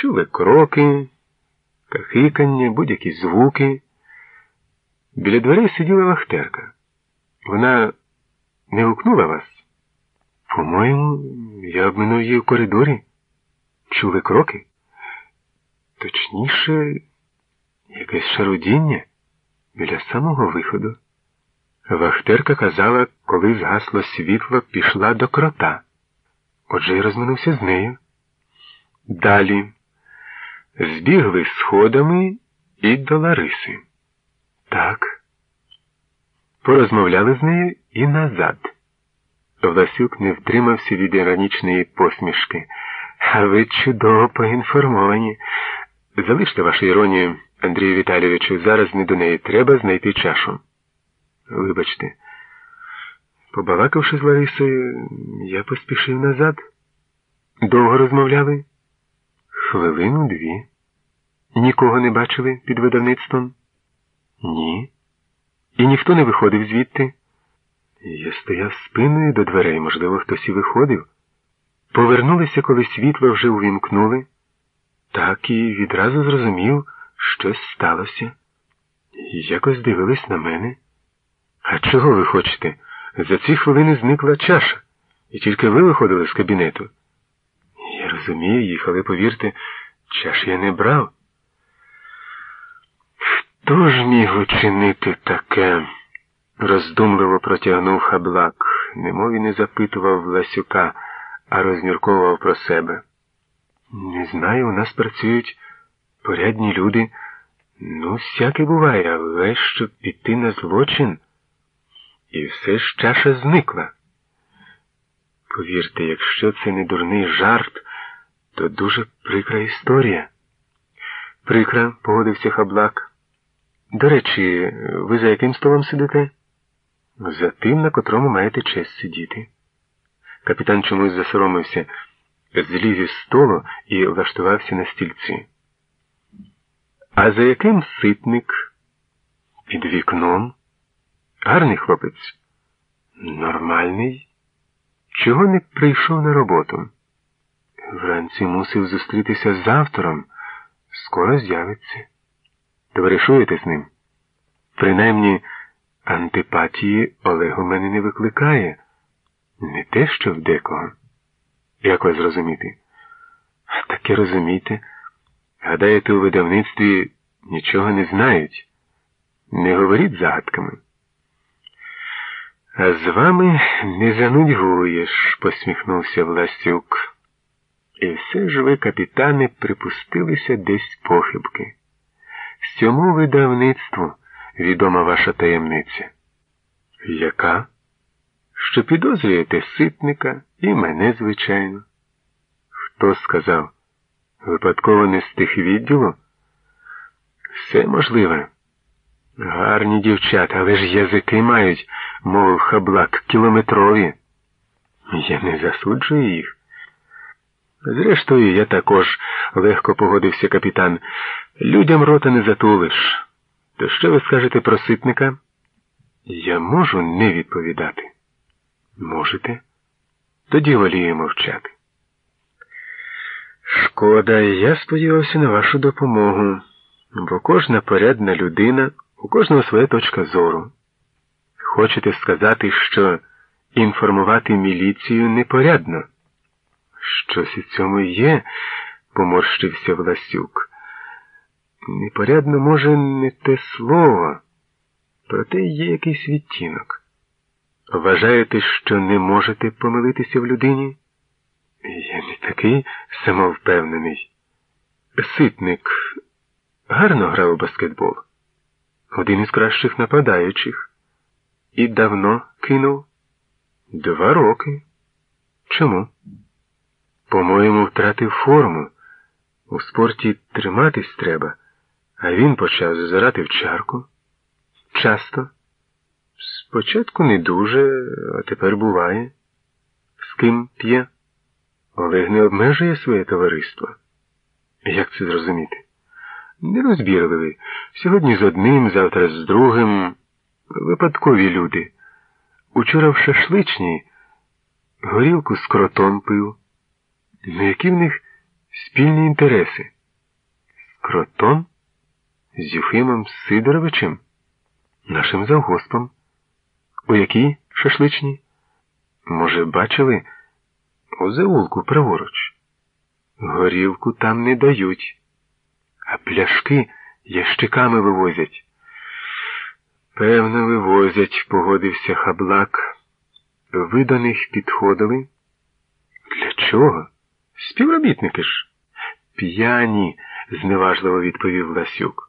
Чули кроки, кахикання, будь-які звуки. Біля дверей сиділа вахтерка. Вона не гукнула вас? По-моєму, я обминув її в коридорі. Чули кроки? Точніше, якесь шарудіння біля самого виходу. Вахтерка казала, коли згасло світло, пішла до крота. Отже й розминувся з нею. Далі збігли сходами і до Лариси. Так. Порозмовляли з нею і назад. Власюк не втримався від іронічної посмішки. А ви чудово поінформовані. Залиште вашу іронію, Андрію Віталійовичу, зараз не до неї треба знайти чашу. Вибачте, побалакавши з Ларисою, я поспішив назад. Довго розмовляли? Хвилину дві. Нікого не бачили під видавництвом? Ні. І ніхто не виходив звідти. Я стояв спиною до дверей, можливо, хтось і виходив. Повернулися, коли світло вже увімкнули. Так і відразу зрозумів, щось сталося. Якось дивились на мене. А чого ви хочете? За ці хвилини зникла чаша, і тільки ви виходили з кабінету. Розумію їх, але повірте, чаш я не брав. Хто ж міг учинити таке? роздумливо протягнув хаблак, немов і не запитував Власюка, а розмірковував про себе. Не знаю, у нас працюють порядні люди. Ну, всяке буває, але щоб піти на злочин. І все ж чаша зникла. Повірте, якщо це не дурний жарт, то дуже прикра історія. Прикра, погодився хаблак. До речі, ви за яким столом сидите? За тим, на котрому маєте честь сидіти. Капітан чомусь засоромився, зліз із столу і влаштувався на стільці. А за яким ситник? Під вікном? Гарний хлопець? Нормальний? Чого не прийшов на роботу? Вранці мусив зустрітися з автором. Скоро з'явиться. Товаришуєте з ним? Принаймні, антипатії Олег у мене не викликає. Не те, що в декого. Як вас зрозуміти? Таке розумієте. Гадаєте, у видавництві нічого не знають. Не говоріть загадками. А з вами не занудьгуєш, посміхнувся Власюк. І все ж ви, капітане, припустилися десь похибки. Цьому видавництву відома ваша таємниця. Яка? Що підозрюєте ситника і мене, звичайно. Хто сказав? Випадково не з тих відділу? Все можливе. Гарні дівчата, але ж язики мають, мов хаблак, кілометрові. Я не засуджую їх. Зрештою, я також легко погодився капітан. Людям рота не затулиш. То що ви скажете про ситника? Я можу не відповідати. Можете? Тоді волію мовчати. Шкода, я сподівався на вашу допомогу, бо кожна порядна людина, у кожного своя точка зору. Хочете сказати, що інформувати міліцію непорядно? Щось у цьому є, поморщився Власюк. Непорядно, може, не те слово, проте є якийсь відтінок. Вважаєте, що не можете помилитися в людині? Я не такий самовпевнений. Ситник гарно грав у баскетбол. Один із кращих нападаючих. І давно кинув? Два роки. Чому? По-моєму, втратив форму. У спорті триматись треба, а він почав зазирати в чарку. Часто. Спочатку не дуже, а тепер буває. З ким п'є? Олег не обмежує своє товариство. Як це зрозуміти? Нерозбірливий. Сьогодні з одним, завтра з другим. Випадкові люди. Учора в шашличній горілку з кротом пив. Ну, які в них спільні інтереси. З кротом? З Юхимом Сидоровичем? Нашим завгоспом. У якій шашличні? Може, бачили? У заулку праворуч. Горівку там не дають, а пляшки ящиками вивозять. Певно, вивозять, погодився хаблак. Ви до них підходили? Для чого? Співробітники ж. П'яні, зневажливо відповів Ласюк.